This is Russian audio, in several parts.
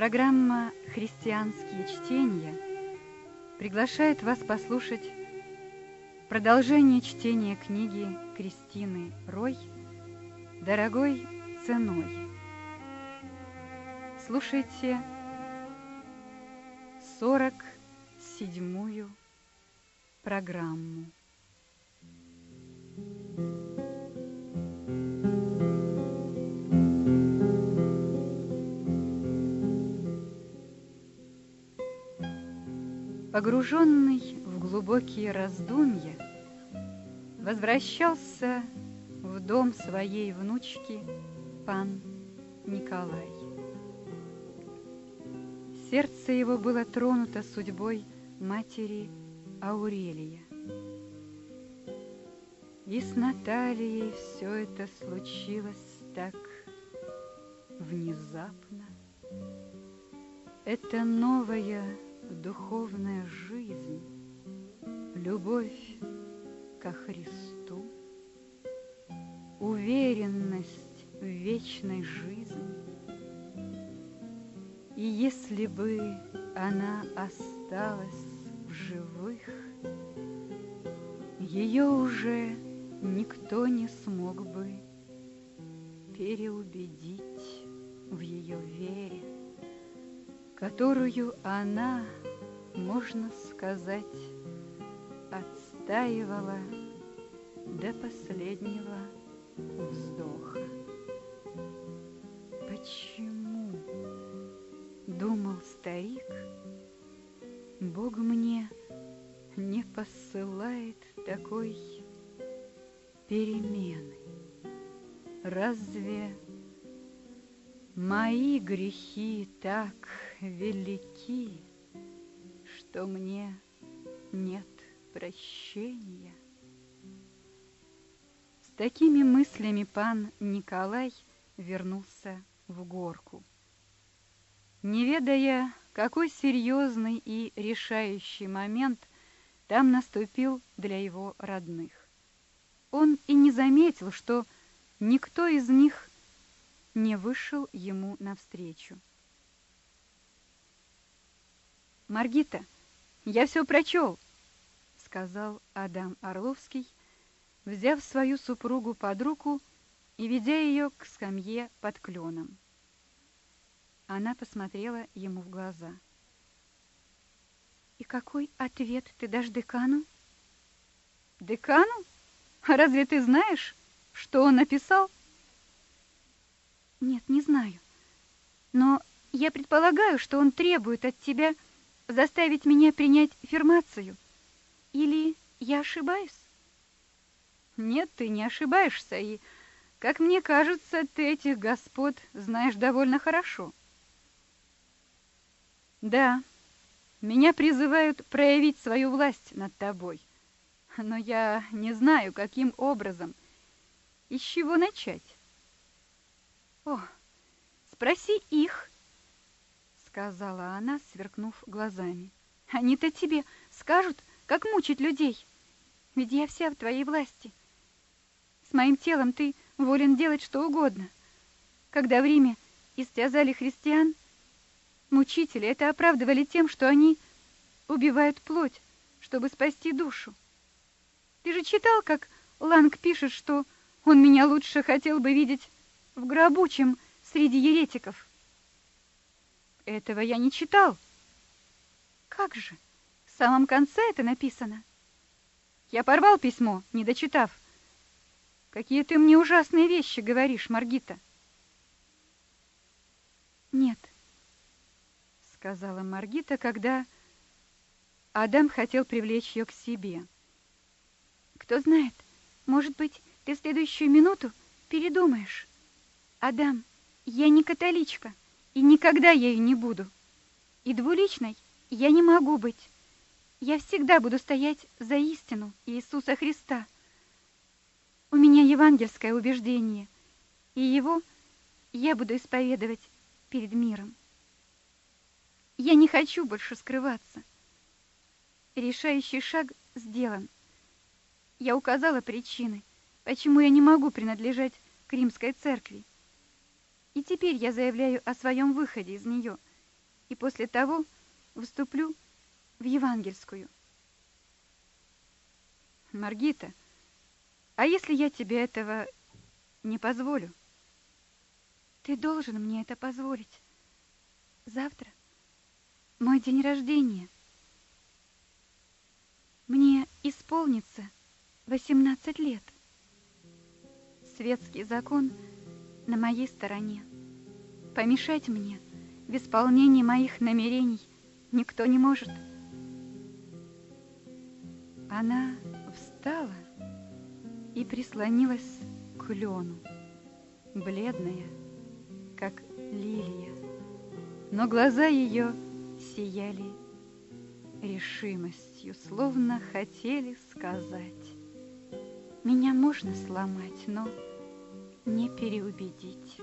Программа «Христианские чтения» приглашает вас послушать продолжение чтения книги Кристины Рой «Дорогой ценой». Слушайте сорок седьмую программу. Погруженный в глубокие раздумья, возвращался в дом своей внучки пан Николай. Сердце его было тронуто судьбой матери Аурелия. И с Натальей все это случилось так внезапно. Это новая духовная жизнь, любовь ко Христу, уверенность в вечной жизни. И если бы она осталась в живых, ее уже никто не смог бы переубедить в ее вере которую она, можно сказать, отстаивала до последнего вздоха. Почему, думал старик, Бог мне не посылает такой перемены? Разве мои грехи так велики, что мне нет прощения. С такими мыслями пан Николай вернулся в горку. Не ведая, какой серьезный и решающий момент там наступил для его родных. Он и не заметил, что никто из них не вышел ему навстречу. «Маргита, я все прочел», — сказал Адам Орловский, взяв свою супругу под руку и ведя ее к скамье под кленом. Она посмотрела ему в глаза. «И какой ответ ты дашь декану?» «Декану? А разве ты знаешь, что он написал?» «Нет, не знаю. Но я предполагаю, что он требует от тебя заставить меня принять фирмацию? Или я ошибаюсь? Нет, ты не ошибаешься, и, как мне кажется, ты этих господ знаешь довольно хорошо. Да, меня призывают проявить свою власть над тобой, но я не знаю, каким образом и с чего начать. О, спроси их, сказала она, сверкнув глазами. Они-то тебе скажут, как мучить людей. Ведь я вся в твоей власти. С моим телом ты волен делать что угодно. Когда в Риме истязали христиан, мучители это оправдывали тем, что они убивают плоть, чтобы спасти душу. Ты же читал, как Ланг пишет, что он меня лучше хотел бы видеть в гробу, чем среди еретиков. Этого я не читал. Как же? В самом конце это написано. Я порвал письмо, не дочитав. Какие ты мне ужасные вещи говоришь, Маргита. Нет, сказала Маргита, когда Адам хотел привлечь ее к себе. Кто знает, может быть, ты в следующую минуту передумаешь. Адам, я не католичка и никогда ею не буду. И двуличной я не могу быть. Я всегда буду стоять за истину Иисуса Христа. У меня евангельское убеждение, и его я буду исповедовать перед миром. Я не хочу больше скрываться. Решающий шаг сделан. Я указала причины, почему я не могу принадлежать к римской церкви. И теперь я заявляю о своем выходе из нее и после того вступлю в евангельскую. Маргита, а если я тебе этого не позволю? Ты должен мне это позволить. Завтра мой день рождения. Мне исполнится 18 лет. Светский закон на моей стороне. Помешать мне в исполнении моих намерений никто не может. Она встала и прислонилась к клену, бледная, как лилия, но глаза ее сияли решимостью, словно хотели сказать. Меня можно сломать, но не переубедить.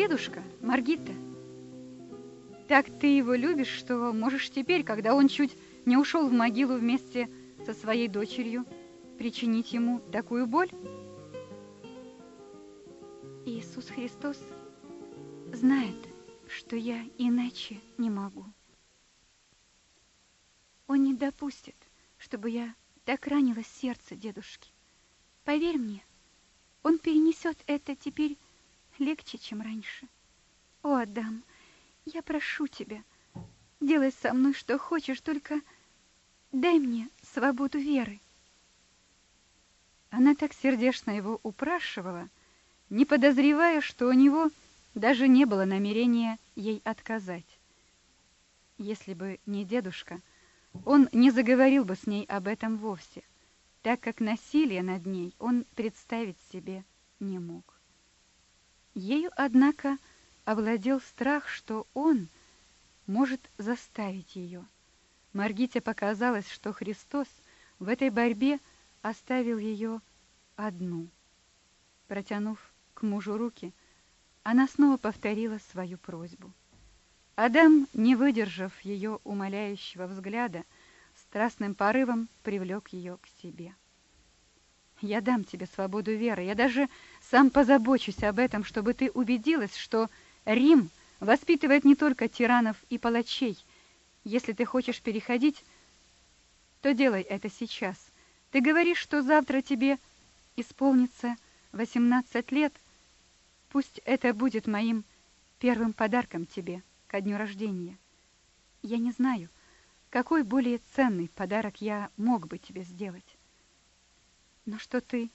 Дедушка, Маргита, так ты его любишь, что можешь теперь, когда он чуть не ушел в могилу вместе со своей дочерью, причинить ему такую боль? Иисус Христос знает, что я иначе не могу. Он не допустит, чтобы я так ранила сердце дедушки. Поверь мне, он перенесет это теперь легче, чем раньше. О, Адам, я прошу тебя, делай со мной что хочешь, только дай мне свободу веры. Она так сердечно его упрашивала, не подозревая, что у него даже не было намерения ей отказать. Если бы не дедушка, он не заговорил бы с ней об этом вовсе, так как насилие над ней он представить себе не мог. Ею, однако, овладел страх, что он может заставить ее. Маргите показалось, что Христос в этой борьбе оставил ее одну. Протянув к мужу руки, она снова повторила свою просьбу. Адам, не выдержав ее умоляющего взгляда, страстным порывом привлек ее к себе. «Я дам тебе свободу веры, я даже сам позабочусь об этом, чтобы ты убедилась, что Рим воспитывает не только тиранов и палачей. Если ты хочешь переходить, то делай это сейчас. Ты говоришь, что завтра тебе исполнится 18 лет. Пусть это будет моим первым подарком тебе ко дню рождения. Я не знаю, какой более ценный подарок я мог бы тебе сделать. Но что ты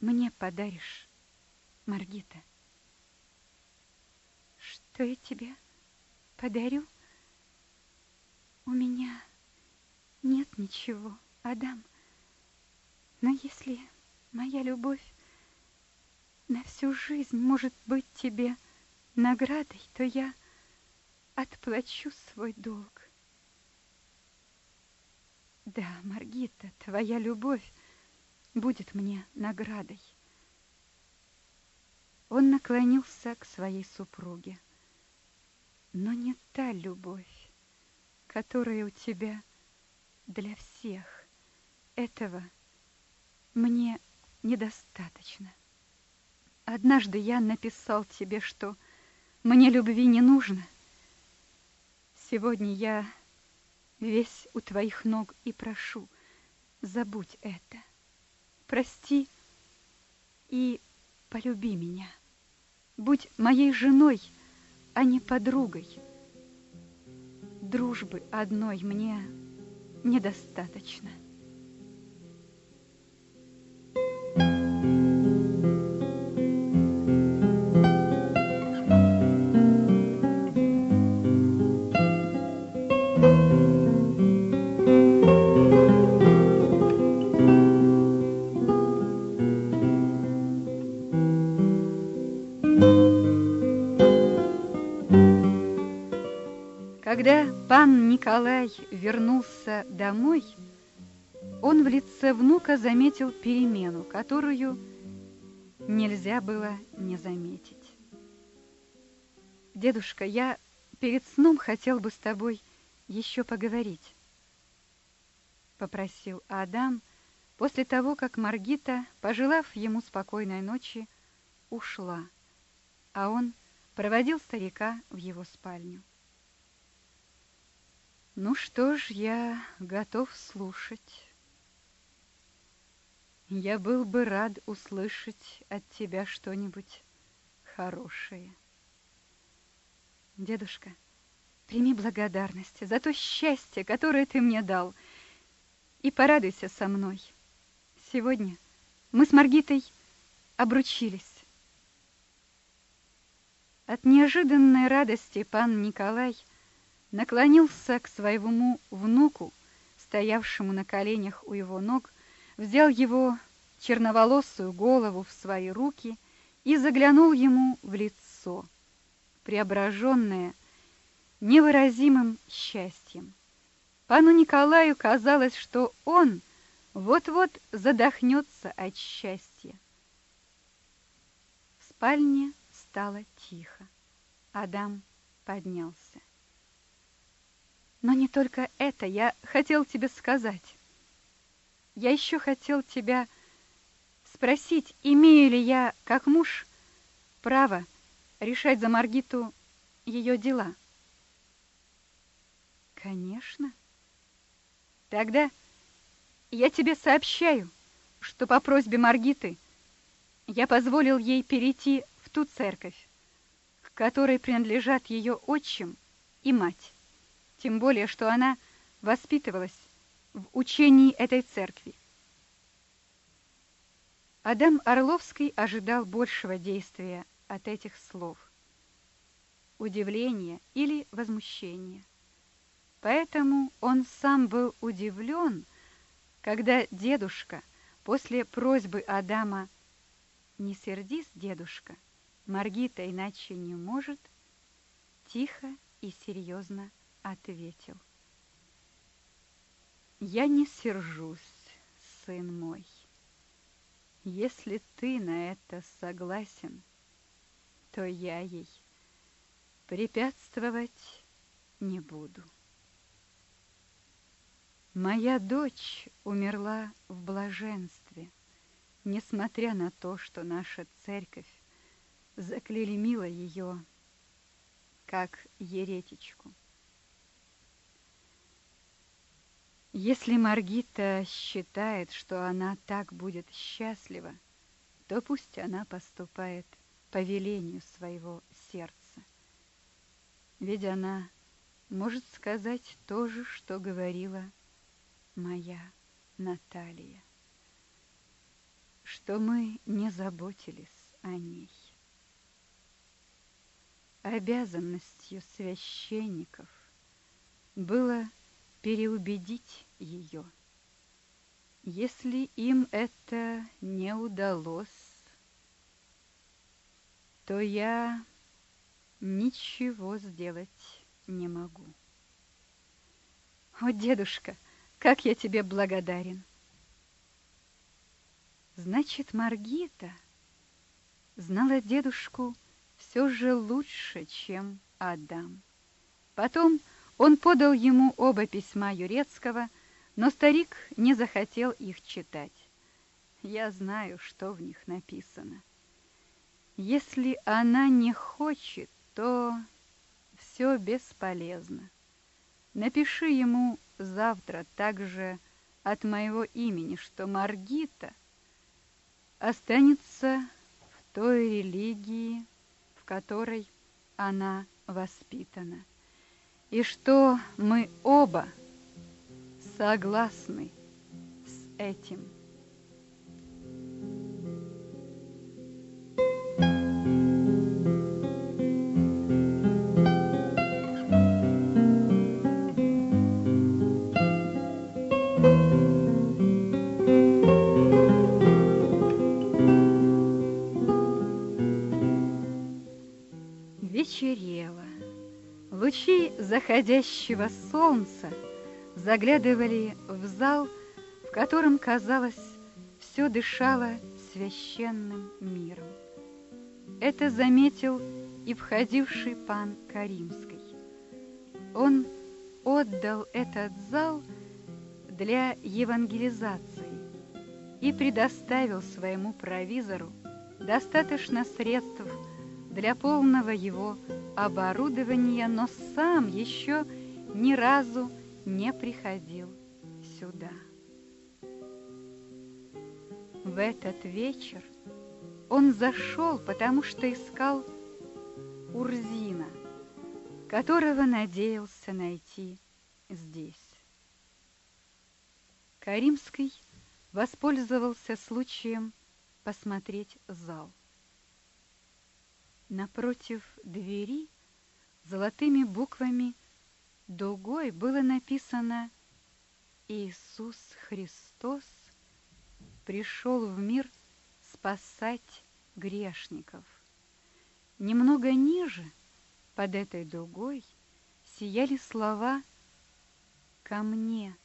мне подаришь, Маргита? Что я тебе подарю? У меня нет ничего, Адам. Но если моя любовь на всю жизнь может быть тебе наградой, то я отплачу свой долг. Да, Маргита, твоя любовь будет мне наградой. Он наклонился к своей супруге. Но не та любовь, которая у тебя для всех. Этого мне недостаточно. Однажды я написал тебе, что мне любви не нужно. Сегодня я весь у твоих ног и прошу, забудь это прости и полюби меня. Будь моей женой, а не подругой. Дружбы одной мне недостаточно. Пан Николай вернулся домой, он в лице внука заметил перемену, которую нельзя было не заметить. «Дедушка, я перед сном хотел бы с тобой еще поговорить», — попросил Адам после того, как Маргита, пожелав ему спокойной ночи, ушла, а он проводил старика в его спальню. «Ну что ж, я готов слушать». Я был бы рад услышать от тебя что-нибудь хорошее. Дедушка, прими благодарность за то счастье, которое ты мне дал, и порадуйся со мной. Сегодня мы с Маргитой обручились. От неожиданной радости пан Николай наклонился к своему внуку, стоявшему на коленях у его ног, взял его черноволосую голову в свои руки и заглянул ему в лицо, преображенное невыразимым счастьем. Пану Николаю казалось, что он вот-вот задохнется от счастья. В спальне стало тихо. Адам поднялся. Но не только это я хотел тебе сказать. Я еще хотел тебя спросить, имею ли я, как муж, право решать за Маргиту ее дела. Конечно. Тогда я тебе сообщаю, что по просьбе Маргиты я позволил ей перейти в ту церковь, к которой принадлежат ее отчим и мать. Тем более, что она воспитывалась в учении этой церкви. Адам Орловский ожидал большего действия от этих слов. Удивления или возмущения. Поэтому он сам был удивлен, когда дедушка после просьбы Адама «Не сердись, дедушка, Маргита иначе не может», тихо и серьезно ответил – я не сержусь, сын мой. Если ты на это согласен, то я ей препятствовать не буду. Моя дочь умерла в блаженстве, несмотря на то, что наша церковь заклеймила ее как еретичку. Если Маргита считает, что она так будет счастлива, то пусть она поступает по велению своего сердца. Ведь она может сказать то же, что говорила моя Наталья, что мы не заботились о ней. Обязанностью священников было переубедить ее. Если им это не удалось, то я ничего сделать не могу. О, дедушка, как я тебе благодарен! Значит, Маргита знала дедушку все же лучше, чем Адам. Потом он подал ему оба письма Юрецкого, но старик не захотел их читать. Я знаю, что в них написано. Если она не хочет, то все бесполезно. Напиши ему завтра также от моего имени, что Маргита останется в той религии, в которой она воспитана и что мы оба согласны с этим. Лучи заходящего солнца заглядывали в зал, в котором, казалось, все дышало священным миром. Это заметил и входивший пан Каримский. Он отдал этот зал для евангелизации и предоставил своему провизору достаточно средств для полного его оборудования, но сам еще ни разу не приходил сюда. В этот вечер он зашел, потому что искал Урзина, которого надеялся найти здесь. Каримский воспользовался случаем посмотреть зал. Напротив двери золотыми буквами дугой было написано «Иисус Христос пришел в мир спасать грешников». Немного ниже, под этой дугой, сияли слова «Ко мне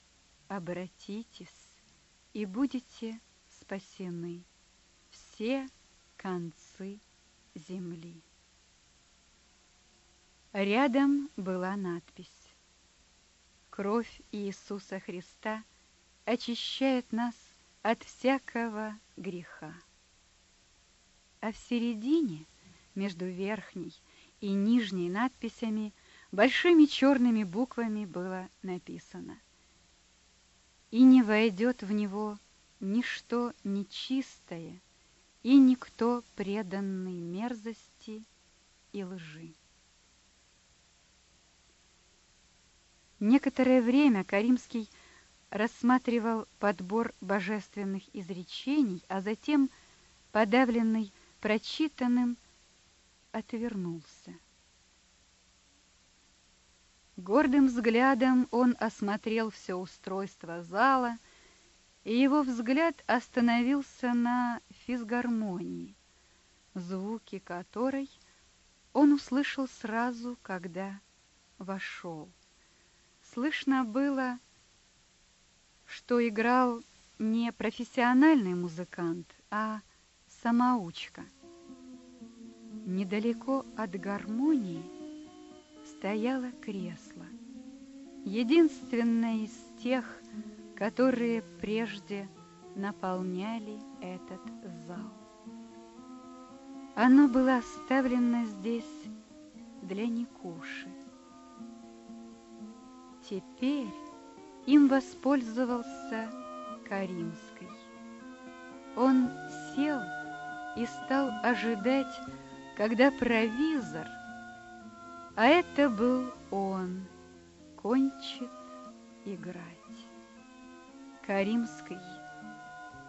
обратитесь и будете спасены все концы земли. Рядом была надпись «Кровь Иисуса Христа очищает нас от всякого греха». А в середине, между верхней и нижней надписями, большими черными буквами было написано «И не войдет в него ничто нечистое, и никто преданный мерзости и лжи. Некоторое время Каримский рассматривал подбор божественных изречений, а затем, подавленный прочитанным, отвернулся. Гордым взглядом он осмотрел все устройство зала, и его взгляд остановился на физгармонии, звуки которой он услышал сразу, когда вошел. Слышно было, что играл не профессиональный музыкант, а самоучка. Недалеко от гармонии стояло кресло, единственное из тех, которые прежде наполняли этот зал. Оно было оставлено здесь для Никуши. Теперь им воспользовался Каримской. Он сел и стал ожидать, когда провизор, а это был он, кончит играть. Каримский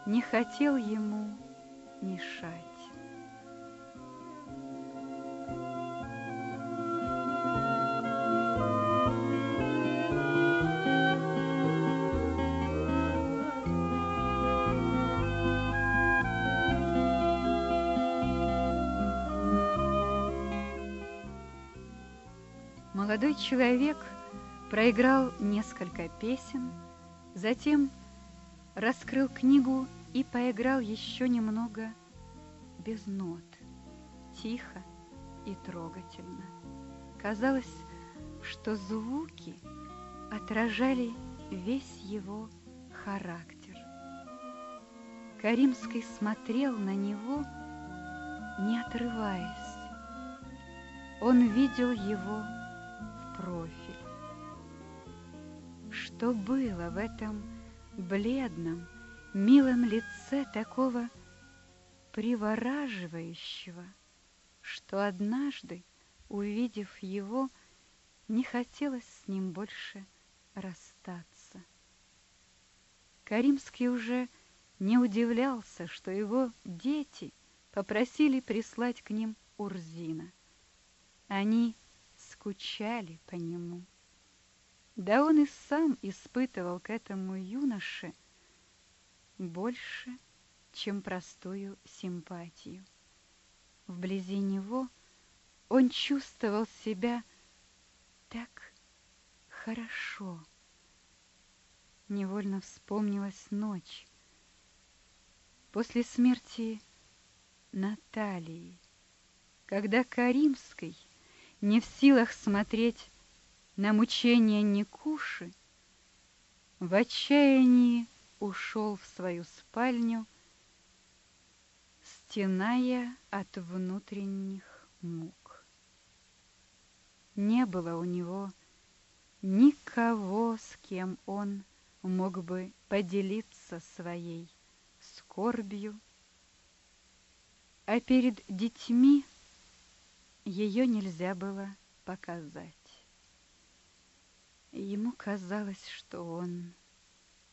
не хотел ему Молодой человек проиграл несколько песен, затем раскрыл книгу и поиграл еще немного без нот, тихо и трогательно. Казалось, что звуки отражали весь его характер. Каримский смотрел на него, не отрываясь. Он видел его профиль. Что было в этом бледном, милом лице такого привораживающего, что однажды, увидев его, не хотелось с ним больше расстаться. Каримский уже не удивлялся, что его дети попросили прислать к ним Урзина. Они скучали по нему. Да он и сам испытывал к этому юноше больше, чем простую симпатию. Вблизи него он чувствовал себя так хорошо. невольно вспомнилась ночь. После смерти Натальи, когда Каримской, не в силах смотреть на мучения Никуши, в отчаянии ушел в свою спальню, стеная от внутренних мук. Не было у него никого, с кем он мог бы поделиться своей скорбью, а перед детьми ее нельзя было показать. Ему казалось, что он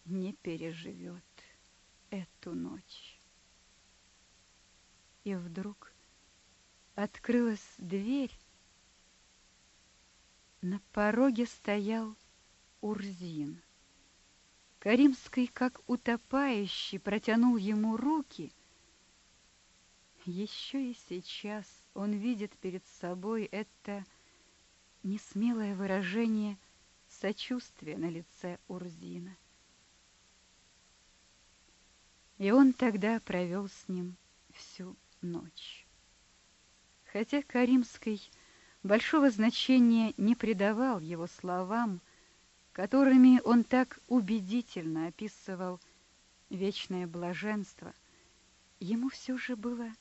не переживет эту ночь. И вдруг открылась дверь, на пороге стоял Урзин. Каримский, как утопающий, протянул ему руки. Еще и сейчас он видит перед собой это несмелое выражение сочувствия на лице Урзина. И он тогда провел с ним всю ночь. Хотя Каримский большого значения не придавал его словам, которыми он так убедительно описывал вечное блаженство, ему все же было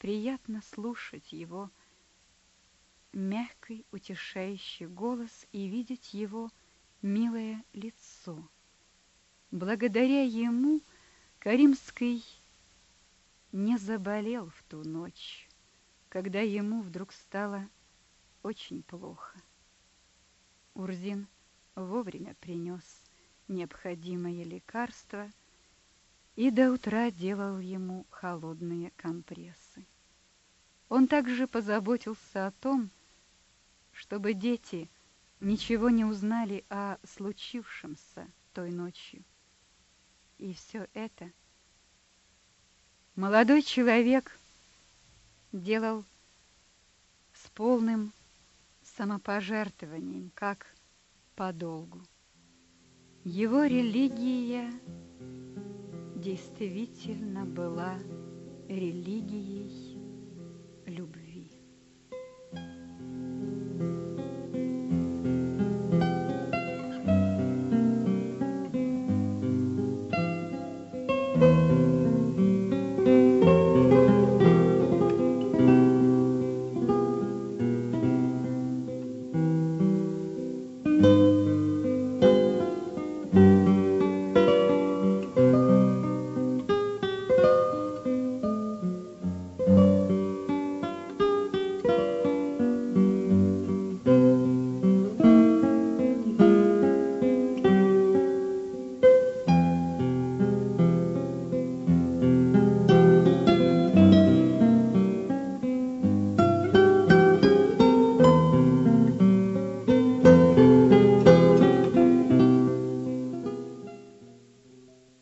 приятно слушать его мягкий, утешающий голос и видеть его милое лицо. Благодаря ему Каримский не заболел в ту ночь, когда ему вдруг стало очень плохо. Урзин вовремя принес необходимое лекарство и до утра делал ему холодные компрессы. Он также позаботился о том, чтобы дети ничего не узнали о случившемся той ночью. И все это молодой человек делал с полным самопожертвованием, как по долгу. Его религия действительно была религией любви.